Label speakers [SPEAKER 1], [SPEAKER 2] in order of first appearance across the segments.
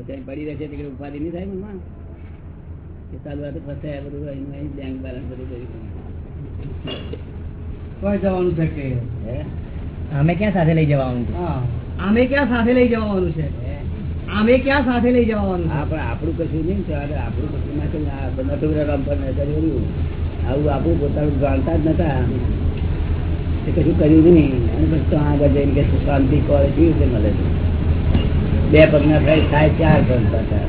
[SPEAKER 1] પછી પડી રહેશે એટલે ઉપાધિ નહીં થાય મનમાં કે ચાલુ આ તો ફસાયા બધું એનું અહીં બેંક બેલેન્સ બધું કર્યું
[SPEAKER 2] કોઈ જવાનું છે કે?
[SPEAKER 3] અમે ક્યાં સાથે લઈ જવાનું છે?
[SPEAKER 2] અમે ક્યાં સાથે લઈ જવાનું છે? અમે ક્યાં સાથે લઈ જવાનું
[SPEAKER 1] હા પણ આપણું કશું નહીં ત્યારે આપણું કશું ના આ નટુરા રામ પર નજર કર્યું આવું આપણું પોતાનું જાણતા જ નતા. એ કશું કર્યું નહીં. અને પછી તો આગળ જઈને કે શાંતિ કોલેજ કેવી રીતે મળે છે? બે પગ ના થાય થાય ચાર પગ પાછા.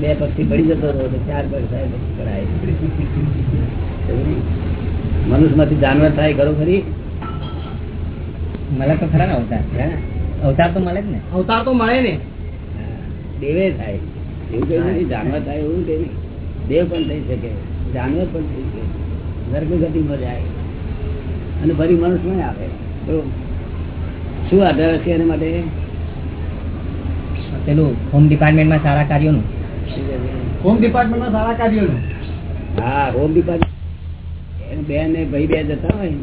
[SPEAKER 1] બે બે પગથી પડી જતો હતો ચાર પગ થાય પછી કરાય. મનુષ્યમાંથી જાનવર થાય ખરો ખરી?
[SPEAKER 3] મળે તો ખરા ને અવતાર.
[SPEAKER 1] હે?
[SPEAKER 3] અવતાર તો મળે જ ને.
[SPEAKER 2] અવતાર તો મળે ને.
[SPEAKER 1] દેવે થાય. એવું કઈ નથી જાનવર થાય એવું કઈ નહીં. દેવ પણ થઈ શકે જાનવર પણ થઈ શકે. નર્ક ગતિમાં જાય. અને ફરી મનુષ્ય નહીં આવે. તો શું આધાર છે એના માટે?
[SPEAKER 3] પેલું હોમ ડિપાર્ટમેન્ટમાં સારા કાર્યોનું?
[SPEAKER 2] હોમ ડિપાર્ટમેન્ટમાં સારા કાર્યોનું?
[SPEAKER 1] હા હોમ ડિપાર્ટમેન્ટ બેન ને ભાઈ બે જતા હોય.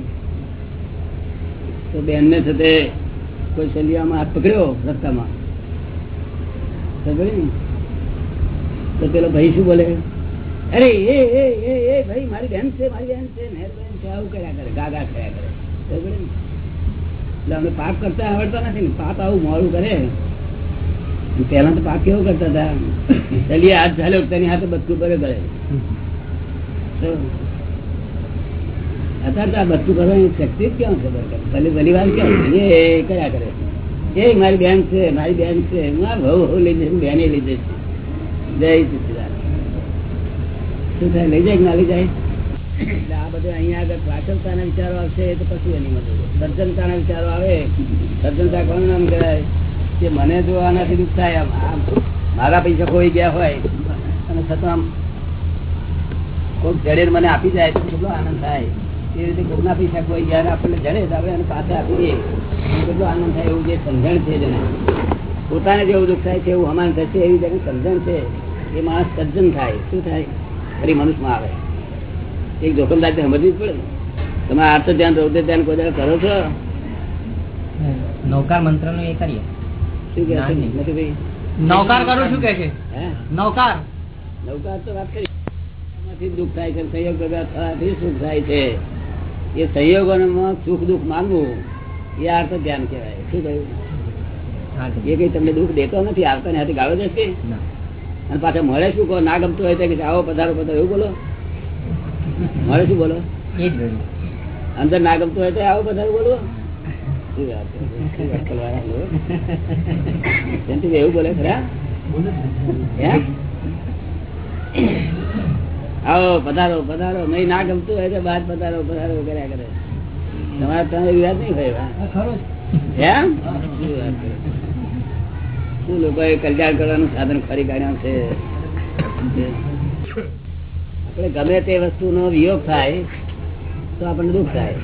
[SPEAKER 1] તો બેન ને સાથે કોઈ સલિયામાં હાથ પકડ્યો રસ્તામાં? તો પેલો ભાઈ શું બોલે? અરે એ એ એ એ ભાઈ મારી બેન છે મારી બહેન છે મેર બહેન છે આવું કર્યા કરે ગાગા કર્યા કરે. એટલે અમે પાપ કરતા આવડતા નથી ને પાપ આવું મોડું કરે. પેલા તો પાક કેવો કરતા હતા? ચલીએ હાથ ચાલ્યો તેની હાથે બધું કરે. ગળે અત્યારે તો આ બધું કરવાની શક્તિ જ ક્યાં ખબર ભલે ભલી વાર ક્યાં? એ કર્યા કરે. એ મારી બેન છે, મારી બેન છે. મારા ભાવ ભાવ લઈ જશે બેને લઈ જશે જય સચિદાન શું થાય? લઈ જાય ના લઈ જાય? એટલે આ બધું અહીંયા આગળ પ્રાચલતાના વિચારો આવશે તો પછી એની મદદ. સર્જનતાના વિચારો આવે. સર્જનતા કોનું નામ કહેવાય? કે મને જો આનાથી દુઃખ થાય મારા પૈસા ખોઈ ગયા હોય, અને છતાં કોઈક જડે મને આપી જાય તો કેટલો આનંદ થાય. એ રીતે કોઈના પૈસા કોઈ ગયા આપણને જડે તો આપણે એને આપી દઈએ. કેટલો આનંદ થાય એવું જે સમજણ છે જેને. પોતાને જેવું દુઃખ થાય છે, એવું હમાન થશે, એવી રીતે સમજણ છે. એ માણસ સજ્જન થાય. શું થાય? ફરી મનુષ્યમાં આવે. એક જોખમદાર સમજવી જ પડે ને. તમે આર્થ ધ્યાન રૌદ્ર ધ્યાન કોઈ કરો છો?
[SPEAKER 3] નૌકાર મંત્રનું એ કરીએ.
[SPEAKER 2] નૌકાર કરું શું કે છે? નૌકાર.
[SPEAKER 1] નૌકાર તો વાત કરી. દુઃખ થાય છે સંયોગ થવાથી સુખ થાય છે. એ સંયોગોમાં સુખ દુઃખ માંગવું એ અર્થ ધ્યાન કહેવાય. શું કહ્યું? એ કઈ તમને દુઃખ દેતો નથી આવતા ને હાથે ગાળો જશે અને પાછા મળે શું? કહો ના ગમતું હોય તો કે આવો પધારો પધારો એવું બોલો? મળે શું બોલો. અંદર ના ગમતું હોય તો આવો પધારો બોલો? એવું બોલે ખરા આવો પધારો પધારો. નહીં ના ગમતું હોય તો બહાર પધારો પધારો કર્યા કરે. તમારે તમે વિવાદ નહીં હોય એમ શું લોકોએ કલ્યાણ કરવાનું સાધન ફરી કાઢ્યા છે? આપણે ગમે તે વસ્તુનો વિયોગ થાય તો આપણને દુઃખ થાય.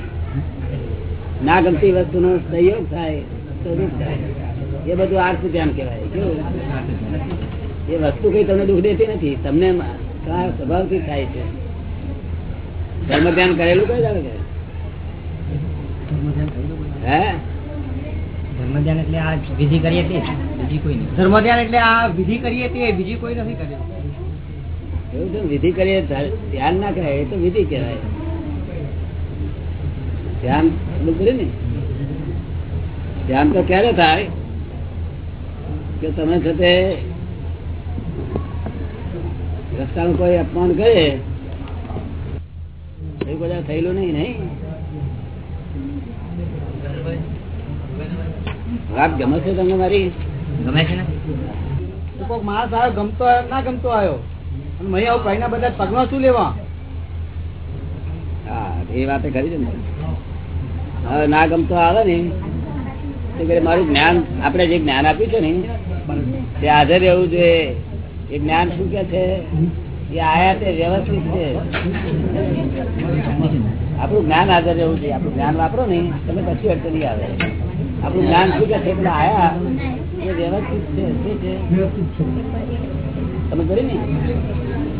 [SPEAKER 1] ના ગમતી વસ્તુનો સંયોગ થાય તો દુઃખ થાય. એ બધું આર્થ ધ્યાન કહેવાય. કેવું? એ વસ્તુ કઈ તમને દુઃખ દેતી નથી. તમને સ્વભાવથી થાય છે. ધર્મ ધ્યાન કરેલું કઈ દાડે હે?
[SPEAKER 3] ધર્મ ધ્યાન એટલે આ વિધિ કરીએ તે બીજી કોઈ નહીં.
[SPEAKER 2] ધર્મ ધ્યાન એટલે આ વિધિ કરીએ તે બીજી કોઈ નથી કરી
[SPEAKER 1] એવું વિધિ કરીએ ધ્યાન ના કરાય એ તો વિધિ કહેવાય. ધ્યાન ને? ધ્યાન તો ક્યારે થાય? કે તમે છે તે રસ્તાનું કોઈ અપમાન કરે? એ બધા થયેલું નહીં નહીં? વાત ગમે છે તમને મારી?
[SPEAKER 3] ગમે છે ને?
[SPEAKER 2] તો કોઈક માણસ આવ્યો ગમતો આવ્યો ના ગમતો આવ્યો અને મહી આવું કઈના બધા પગમાં શું લેવા?
[SPEAKER 1] હા એ વાત ખરી છે ને. હવે ના ગમતો આવે ને મારું જ્ઞાન, આપણે જે જ્ઞાન આપ્યું છે ને, તે હાજર રહેવું જોઈએ. એ જ્ઞાન શું કે છે? એ આયા તે વ્યવસ્થિત છે. આપણું જ્ઞાન હાજર રહેવું જોઈએ. આપણું જ્ઞાન વાપરો ને તમે પછી અડચણ આવે. આપણું જ્ઞાન શું કે છે? એટલે આયા. એ વ્યવસ્થિત છે. શું છે? તમે કરી ને?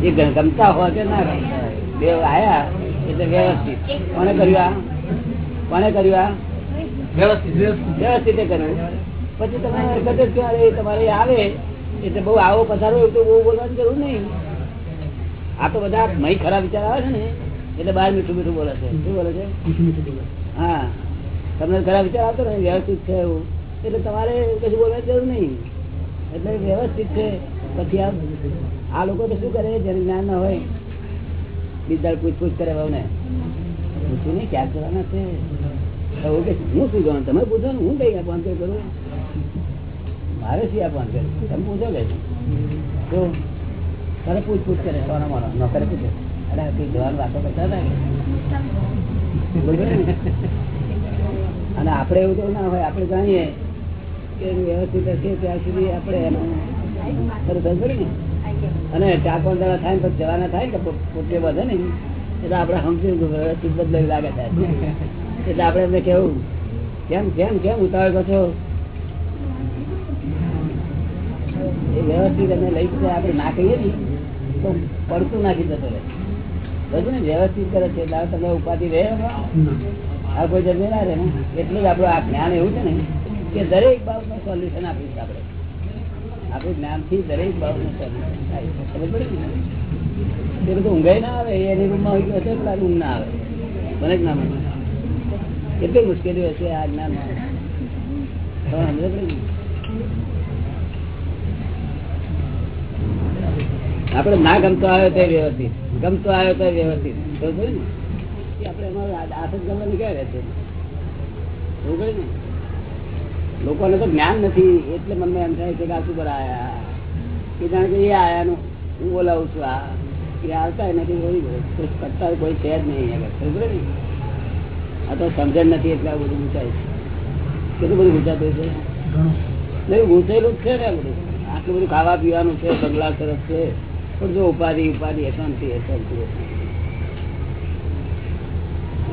[SPEAKER 1] એ ગમતા હોય કે ના ગમતા બે આયા એટલે વ્યવસ્થિત. કોને કર્યું આ? કોને કર્યું આ?
[SPEAKER 2] વ્યવસ્થિત.
[SPEAKER 1] કર્યું. પછી તમારે વખતે જ ક્યારે તમારે આવે એટલે બહુ આવો પસારો એવું તો બહુ બોલવાની જરૂર નહીં. આ તો બધા મહી ખરાબ વિચાર આવે છે ને એટલે બહાર મીઠું મીઠું બોલે છે. શું બોલે છે? હા. તમને ખરાબ વિચાર આવતો ને વ્યવસ્થિત છે એવું. એટલે તમારે કશું બોલવાની જરૂર નહીં. એટલે વ્યવસ્થિત છે. પછી આ આ લોકો તો શું કરે જેને જ્ઞાન ના હોય બીજા પૂછપૂછ કરે ભાવને પૂછ્યું નહીં, ક્યાં કરવાના છે? હું શું જવાનું? તમે પૂછો ને, હું કઈ આપવાનું કરું? મારે શું આપવાનું કરું તમે પૂછો કે તારે પૂછ કરે સોના મારો નોકરે પૂછે. અરે કઈ જવાનું વાતો કરતા હતા? અને આપણે એવું તો ના હોય, આપણે જાણીએ કે વ્યવસ્થિત હશે ત્યાં સુધી આપણે એનું અને ચાર પાંચ દાડા થાય ને પછી જવાના થાય ને તો પોતે વધે ને એટલે આપણે સમજ્યું વ્યવસ્થિત બદલાવી લાગે એટલે આપણે એમને કેવું કેમ કેમ કેમ ઉતાવળ કરશો એ વ્યવસ્થિત અમે લઈ જશે આપણે ના કહીએ ને, તો પડતું નાખી જતો રહે. બધું ને વ્યવસ્થિત કરે છે, એટલે તમે ઉપાધિ રહે. આ કોઈ જમે ના રહે ને. એટલું જ આપણું આ જ્ઞાન એવું છે ને, કે દરેક બાબતનું સોલ્યુશન આપીશું આપણે. આપણું જ્ઞાનથી દરેક બાબતનું સોલ્યુશન થાય. તે ઊંઘાઈ ના? આવે એની રૂમમાં હોય પેલા ઊંઘ ના આવે. મને જ કેટલી મુશ્કેલી હશે આ જ્ઞાનમાં. તમે સમજે પડી ને? ગમતો આવ્યો તો વ્યવસ્થિત. ગમતો આવ્યો તો વ્યવસ્થિત. આપડે એમાં આસત ગમવા નીકળ્યા રહે છે એવું કહ્યું ને? લોકોને તો જ્ઞાન નથી. એટલે મને એમ થાય છે કે આ શું આયા? કે જાણે કે એ આયાનું. હું બોલાવું છું આ. એ આવતા નથી કોઈ કરતા કોઈ છે જ નહીં આગળ આ તો સમજણ નથી એટલે આ બધું ગુંચાય છે. કેટલું બધું ગુંચાતું છે? નહીં ગુંચેલું જ છે ને બધું. આટલું બધું ખાવા પીવાનું છે, બંગલા સરસ છે. પણ જો ઉપાધિ ઉપાધિ, અશાંતિ અશાંતિ.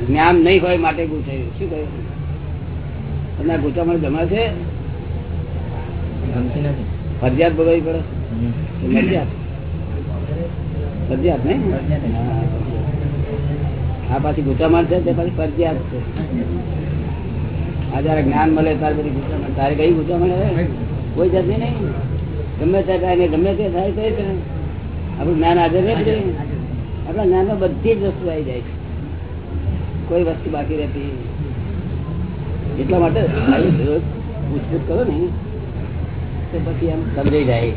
[SPEAKER 1] જ્ઞાન નહીં હોય માટે ગુંચાયું શું કહ્યું? તમને આ ગુંચામણ ગમે છે ફરજિયાત ભોગવવી પડે? ફરજિયાત? ફરજિયાત નહીં? આ પાછી ગુંચામણ છે તે પાછી ફરજિયાત છે. આ જયારે જ્ઞાન મળે તારે બધી ગુંચામણ તારે કઈ ગુંચામણ હવે કોઈ જાતની નહીં. ગમે તે થાય ને ગમે તે થાય તો આપણું જ્ઞાન હાજર રહે. આપણા જ્ઞાનમાં બધી જ વસ્તુ આવી જાય છે. કોઈ વસ્તુ બાકી રહેતી એટલા માટે પૂછપૂછ કરો ને તો પછી એમ સમજાઈ જાય.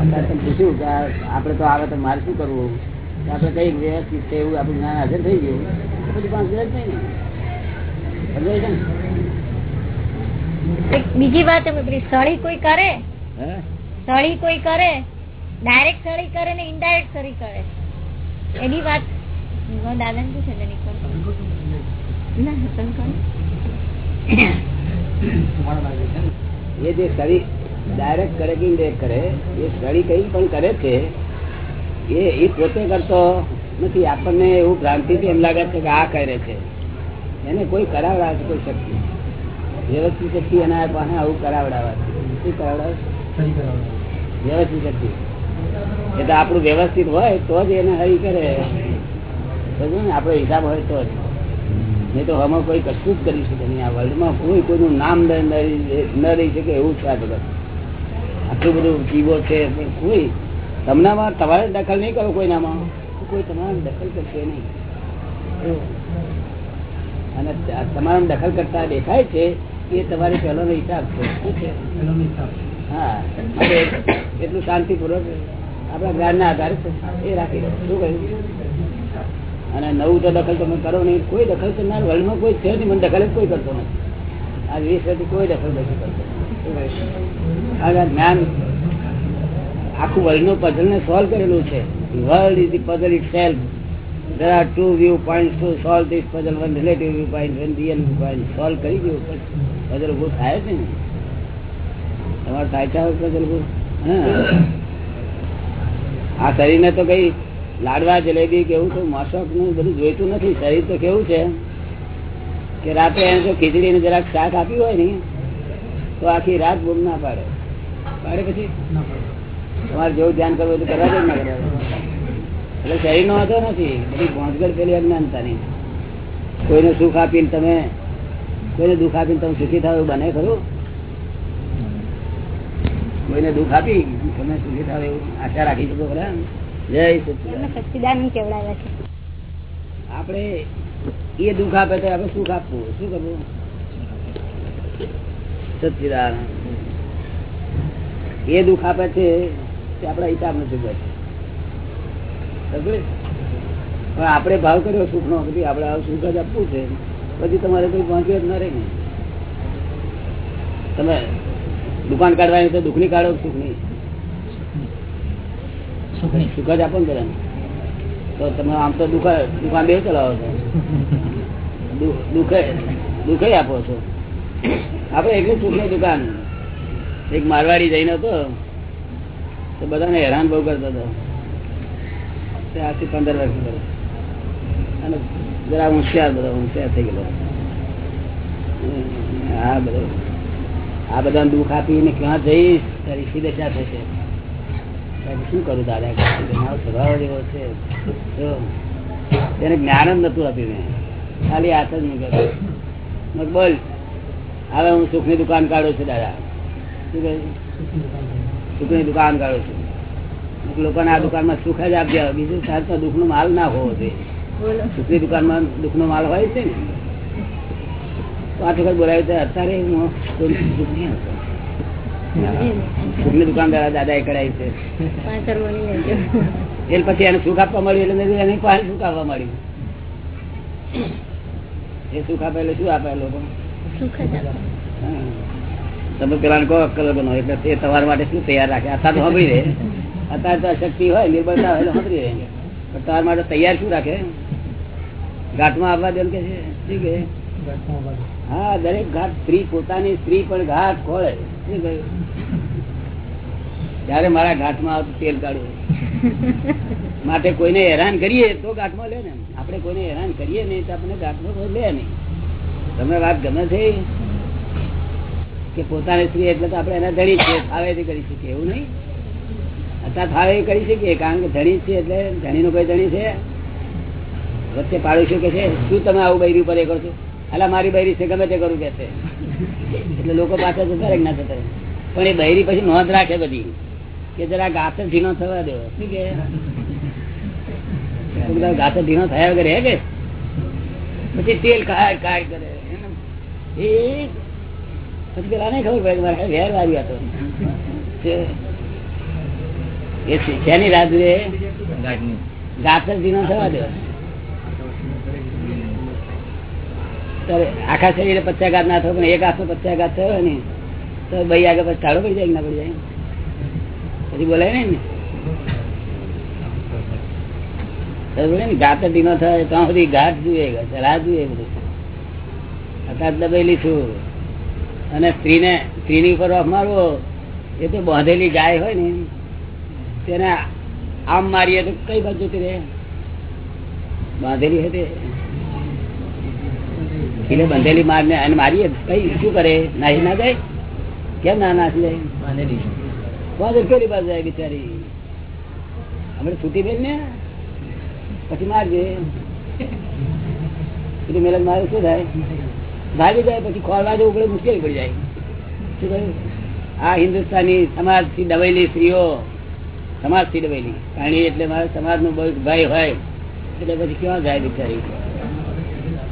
[SPEAKER 1] અત્યારે તમે પૂછ્યું કે આપણે તો આવે તો મારે શું કરવું? આપણે કઈ વ્યવસ્થિત છે એવું આપણું જ્ઞાન હાજર થઈ ગયું. પછી પાંચ દિવસ નહીં. ને સમજાય છે ને?
[SPEAKER 4] બીજી વાત એમ પેલી સળી કોઈ કરે?
[SPEAKER 1] હે?
[SPEAKER 4] સળી કોઈ કરે? ડાયરેક્ટ સળી કરે ને ઇનડાયરેક્ટ સળી કરે? એની વાત દાદા ને પૂછે તેની પર. ના તમે કહો.
[SPEAKER 1] એ જે સ્ટડી ડાયરેક્ટ કરે કે ઇન્ડિરેક્ટ કરે એ સ્ટડી કઈ પણ કરે છે એ એ પોતે કરતો નથી. આપણને એવું ભ્રાંતિથી એમ લાગે છે કે આ કરે છે. એને કોઈ કરાવડાવે કોઈ શક્તિ વ્યવસ્થિત શક્તિ એના પાસે આવું કરાવડાવે શું કરાવડાવે વ્યવસ્થિત શક્તિ. એટલે આપણું વ્યવસ્થિત હોય તો જ એને હરી કરે. આપણો હિસાબ હોય તો જ. નહીં તો આમાં કોઈ કશું જ કરી શકે નહીં. આ વર્લ્ડમાં કોઈ કોઈનું નામ ન રહી- શકે એવું છે આ આટલું બધું જીવો છે કોઈ તમનામાં તમારે દખલ નહીં કરો કોઈનામાં કોઈ તમારે દખલ કરશે નહીં. અને તમારા દખલ કરતા દેખાય છે એ તમારે પહેલો હિસાબ છે. હા. એટલું શાંતિપૂર્વક આપણા જ્ઞાનના આધારે એ રાખી દો શું કહ્યું? અને નવું તો દખલ તમે કરો નહીં. કોઈ દખલ કરનાર વર્લ્ડમાં કોઈ છે નહીં મને દખલ જ કોઈ કરતો નથી. આ વીસ વર્ષથી કોઈ દખલ નથી કરતો. જ્ઞાન આખું વર્લ્ડનું પઝલ ને સોલ્વ કરેલું છે. World is the puzzle itself there are two viewpoints to solve this puzzle, one relative viewpoint, one real viewpoint. Solve કરી દીધું puzzle ઉભું થાય છે ને તમારે થાય છે puzzle ઉભું. આ શરીરને તો કઈ લાડવા જલેબી કેવું તો મોસકનું બધું જોઈતું નથી. શરીર તો કેવું છે? કે રાતે એને જો ખીચડી ને જરાક શાક આપ્યું હોય ને તો આખી રાત બૂમ ના પાડે. પાડે પછી? તમારે જેવું ધ્યાન કરવું તો કરવા દે ના કરવા એટલે શરીર નો વાંધો નથી. બધી પહોંચગઢ પેલી અજ્ઞાનતા નહીં કોઈને સુખ આપીને તમે કોઈને દુઃખ આપીને તમે સુખી થાવ એવું બને ખરું? કોઈને દુઃખ આપી તમે સુખી થાવ એવું આશા રાખી શકો ખરા? આપણે એ દુઃખ આપે તો આપડે સુખ આપવું. શું કરવું? સચિદાન એ દુઃખ આપે છે તે આપણા હિસાબ નથી બસ? પણ આપણે ભાવ કર્યો સુખ નો પછી આપડે આ સુખ જ આપવું છે. પછી તમારે કોઈ પહોંચ્યો જ ન રહે ને. તમે દુકાન કાઢવાની તો દુઃખની કાઢો
[SPEAKER 3] સુખની
[SPEAKER 1] સુખ જ આપો ને તો તમે આમ તો દુઃખ દુકાન બે ચલાવો છો. દુઃખે દુઃખે આપો છો. આપણે એટલે સુખની દુકાન. એક મારવાડી જઈને હતો, તો બધાને હેરાન બહુ કરતો હતો. આજથી પંદર વર્ષ કરો અને જરા હોશિયાર બધો, હોશિયાર થઈ ગયેલો. હા બધો, આ બધાને દુઃખ આપીને ક્યાં જઈશ, તારી સીધે ક્યાં થશે? શું કરું દાદા મારો સ્વભાવ એવો છે. તેને જ્ઞાન જ નતું આપ્યું મેં ખાલી હાથ જ મૂક્યો મેં બોલ હવે હું સુખની દુકાન કાઢું છું દાદા. શું કહ્યું? સુખની દુકાન કાઢું છું. લોકોને આ દુકાનમાં સુખ જ આપજે. બીજું સાથે દુઃખનો માલ ના હોવો જોઈએ.
[SPEAKER 4] દુકાન
[SPEAKER 1] સુખની દુકાનમાં દુઃખનો માલ હોય છે ને. પાંચ વખત બોલાવી અત્યારે હું સુખ નહીં દાદા છે. એટલે પછી એને સુખ આપવા મળ્યું એટલે એને પાસે સુખ આપવા મળ્યું. એ સુખ આપે એટલે શું આપે લોકો
[SPEAKER 4] સુખ જ આપો.
[SPEAKER 1] હા. તમે પેલા કહો અક્કલ બનો એટલે તે તમારા માટે શું તૈયાર રાખે? અત્યારે તો સાંભળી રહે. અત્યારે તો શક્તિ હોય નિર્બળતા હોય એટલે સાંભળી રહે. પણ તમારા માટે તૈયાર શું રાખે? ઘાટમાં આવવા દે કે છે. શું કે? હા, દરેક ઘાટ સ્ત્રી પોતાની સ્ત્રી પણ ઘાટ ખોળે. ત્યારે મારા ઘાટમાં આવતું તેલ કાઢવું. માટે કોઈને હેરાન કરીએ તો ગાંઠમાં લે ને આપણે કોઈને હેરાન કરીએ નહીં તો આપણે ગાંઠમાં કોઈ લે નહીં. તમને વાત ગમે છે? કે પોતાની સ્ત્રી એટલે તો આપણે એના ધણી છીએ, ફાવે કરી શકીએ, એવું નહીં? અત્યારે ફાવે કરી શકીએ, કારણ કે ધણી છે એટલે ધણીનો કોઈ ધણી છે. વચ્ચે પાડોશીઓ કે છે, શું તમે આવું બૈરી પર એ કરો છો? અલા મારી બૈરી છે ગમે તે કરું કે એટલે લોકો પાછળ જતા ના જતા પણ એ બૈરી પછી નોંધ રાખે બધી કે જરા ગાતે ઢીનો થવા દેવો શું કે? ગાતર ગાતે ઢીનો થયા વગર હે કે? પછી તેલ કાઢ કાય કરે. એ પછી પેલા નહીં ખબર પડે મારે વેર વાગ્યો હતો. એ શેની જોઈએ ઢીનો થવા દો. આખા શરીરે પચાઘાત ના થયો, પણ એક હાથનો પચાઘાત થયો ને, તો ભાઈ આગળ પછી ટાળો પડી જાય ના પડી જાય? પછી બોલાય ને ઘાત ઢીનો થાય ત્યાં સુધી ઘાટ જુએ રાહ જુએ બધું. અત્યારે દબેલી છું અને સ્ત્રીને, સ્ત્રીની ઉપર ઓફ મારવો, એ તો બાંધેલી ગાય હોય ને તેને આમ મારીએ તો કઈ બાજુ રહે? બાંધેલી હતી એટલે બંધેલી માર ને અને મારીએ. કઈ શું કરે? નાહી ના જાય? કેમ ના નાસી જાય?
[SPEAKER 3] બંધેલી.
[SPEAKER 1] બાજુ જાય બિચારી. આપણે છૂટી બેન ને? પછી મારજે. પેલી મેલન મારે શું થાય? ભાગી જાય પછી ખોરવા જવું પડે મુશ્કેલી પડી જાય. શું કહ્યું? આ હિન્દુસ્તાની સમાજથી દબાયેલી સ્ત્રીઓ સમાજથી દબાયેલી પાણી એટલે મારા સમાજ નો ભાઈ હોય એટલે પછી ક્યાં જાય બિચારી?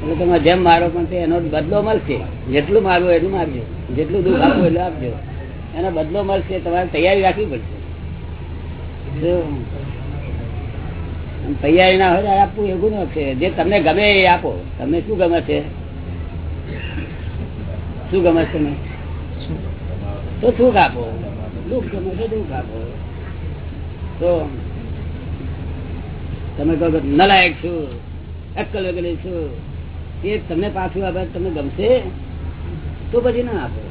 [SPEAKER 1] એટલે તમે જેમ મારો પણ તે એનો બદલો મળશે. જેટલું મારવું એટલું મારજો. જેટલું દુઃખ આપવું એટલું આપજો. એનો બદલો મળશે, તમારે તૈયારી રાખવી પડશે. તૈયારી ના હોય આપવું એવું ન છે. જે તમને ગમે એ આપો. તમને શું ગમે છે? શું ગમે છે તો સુખ આપો. દુઃખ ગમે છે દુઃખ આપો. તો તમે કહો નલાયક છું. અક્કલ વગેરે છું. એ તમને પાછું આપે, તમને ગમશે? તો પછી ના આપો.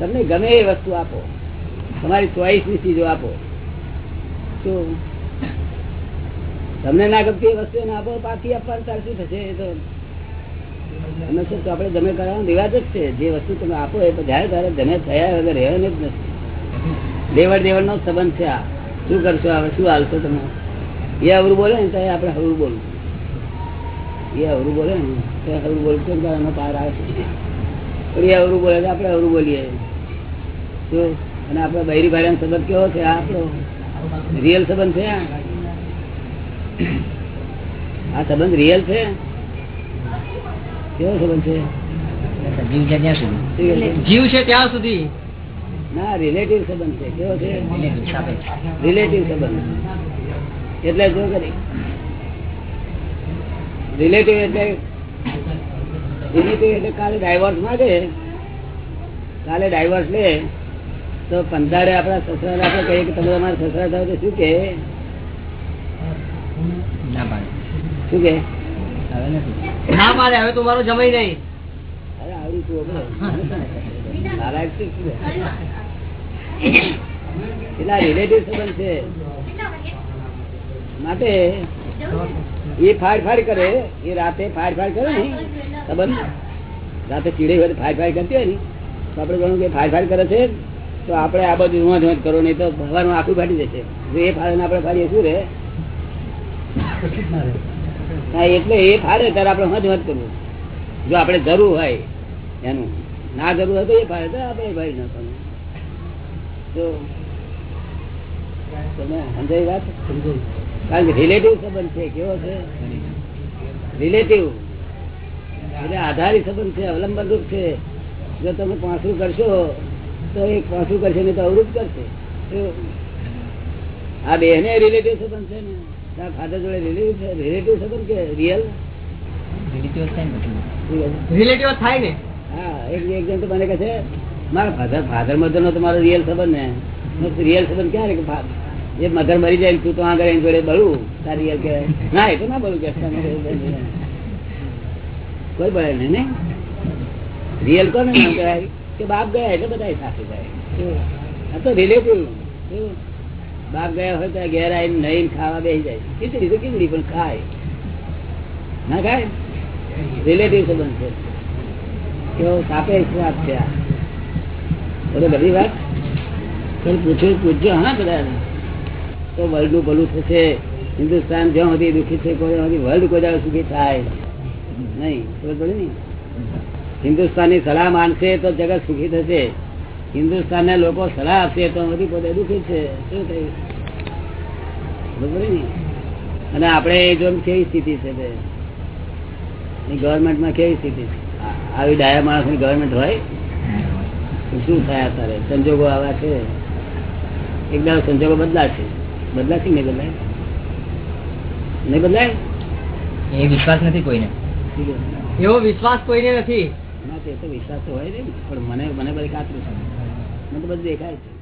[SPEAKER 1] તમને ગમે એ વસ્તુ આપો. તમારી ચોઈસની ચીજો આપો. તો તમને ના ગમતી વસ્તુ આપો, પાછી આપવાનું તાર શું થશે? એ તો અમે શું તો આપણે જમે કરવાનો રિવાજ જ છે. જે વસ્તુ તમે આપો એ જ્યારે ત્યારે જમે થયા વગર રહેવાનું જ નથી. દેવડ દેવડ નો સંબંધ છે આ. શું કરશો? હવે શું હાલશો તમે? એ અવરું બોલે ને ત્યારે આપણે હવરું બોલવું. એ અવરું બોલે ને બોલવું તો એનો પાર આવે. છે પણ એ અવરું બોલે તો આપણે અવરું બોલીએ. તો અને આપણે બૈરી ભાઈનો સંબંધ કેવો છે? આ આપણો રિયલ સંબંધ છે? આ? સંબંધ રિયલ છે? કેવો સંબંધ છે?
[SPEAKER 3] જીવ છે ત્યાં સુધી?
[SPEAKER 2] જીવ છે ત્યાં સુધી.
[SPEAKER 1] ના રિલેટિવ સંબંધ છે. કેવો છે? રિલેટિવ સંબંધ. એટલે જો કરી રિલેટિવ એટલે રિલેટિવ એટલે કાલે ડાયવર્સ માગે કાલે ડાયવર્સ લે. તો પંદાડે આપણા સસરા આપણે કહીએ કે તમે અમારા સસરા થાવ તો શું કે? શું કે?
[SPEAKER 2] ના મારે હવે તું મારો જમાઈ નહીં.
[SPEAKER 1] અરે આવડી તું? એટલે રિલેટિવ સંબંધ છે. માટે એ ફાડ ફાડ કરે, એ રાતે ફાડ ફાડ કરે ને, ખબર રાતે ચીડે હોય ફાડ ફાડ કરતી હોય ને. તો આપણે ગણું કે ફાડ ફાડ કરે છે, તો આપણે આ બધું રોજ રોજ કરો, નહીં તો ભગવાન આખું ફાટી જશે. જો એ ફાડે ને આપણે ફાડીએ, શું રે? હા, એટલે એ ફાડે, ત્યારે આપણે હજ હજ કરવું. જો આપણે જરૂર હોય એનું. ના જરૂર હોય તો એ ફાડે, તો આપણે ભાઈ નાખવાનું તો તમે સમજાય વાત? કારણ કે રિલેટિવ સંબંધ છે કેવો છે? રિલેટિવ એટલે આધારિત સંબંધ છે અવલંબન રૂપ છે. જો તમે પાછું કરશો તો એ પાછું કરશે ને તો અવરૂપ કરશે. આ બે ને રિલેટિવ સંબંધ છે ને? તારા ફાધર જોડે રિલેટિવ છે? રિલેટિવ સંબંધ કે રિયલ
[SPEAKER 3] થાય ને
[SPEAKER 2] રિલેટિવ થાય ને?
[SPEAKER 1] હા એક એક જણ તો મને કહે છે મારા ફાધર ફાધર મધર નો તમારો રિયલ સંબંધ ને. રિયલ સંબંધ ક્યારે કે જે મધર મરી જાય તું તો આગળ એની જોડે બળવું તારી ના, એ તો ના બળું કે કોઈ બળે નહીં ને રિયલ કોને નામ કહેવાય? કે બાપ ગયા એટલે બધા સાથે જાય. આ તો રિલેટિવ બાપ ગયા હોય તો ઘેર આવીને નહીં ખાવા બેસી જાય. ખીચડી તો ખીચડી પણ ખાય? ના ખાય? રિલેટિવ સંબંધ છે. કેવો સાપે વાત છે બધી વાત? પૂછ્યું, પૂછજો, હા બધા તો વર્લ્ડનું ભલું થશે. હિન્દુસ્તાન જ્યાં સુધી દુઃખી છે વર્લ્ડ કોઈ સુખી થાય. નહીં, ખબર પડે સલાહ માનશે તો જગત સુખી થશે. હિન્દુસ્તાનના લોકો સલાહ આપશે તો બધી પોતે દુઃખી છે. શું થયું? અને આપણે જો કેવી સ્થિતિ છે તે? ગવર્મેન્ટમાં કેવી સ્થિતિ છે? આવી ડાયા માણસની ગવર્મેન્ટ હોય? શું થાય અત્યારે? સંજોગો આવા છે? એકદમ સંજોગો બદલાશે. બદલાશે નહીં બદલાય? નહીં બદલાય?
[SPEAKER 3] એ વિશ્વાસ નથી કોઈને.
[SPEAKER 2] એવો વિશ્વાસ કોઈને નથી.
[SPEAKER 1] ના તે તો વિશ્વાસ તો હોય ને પણ મને મને બધી કાતરું છે. મને તો બધું દેખાય છે.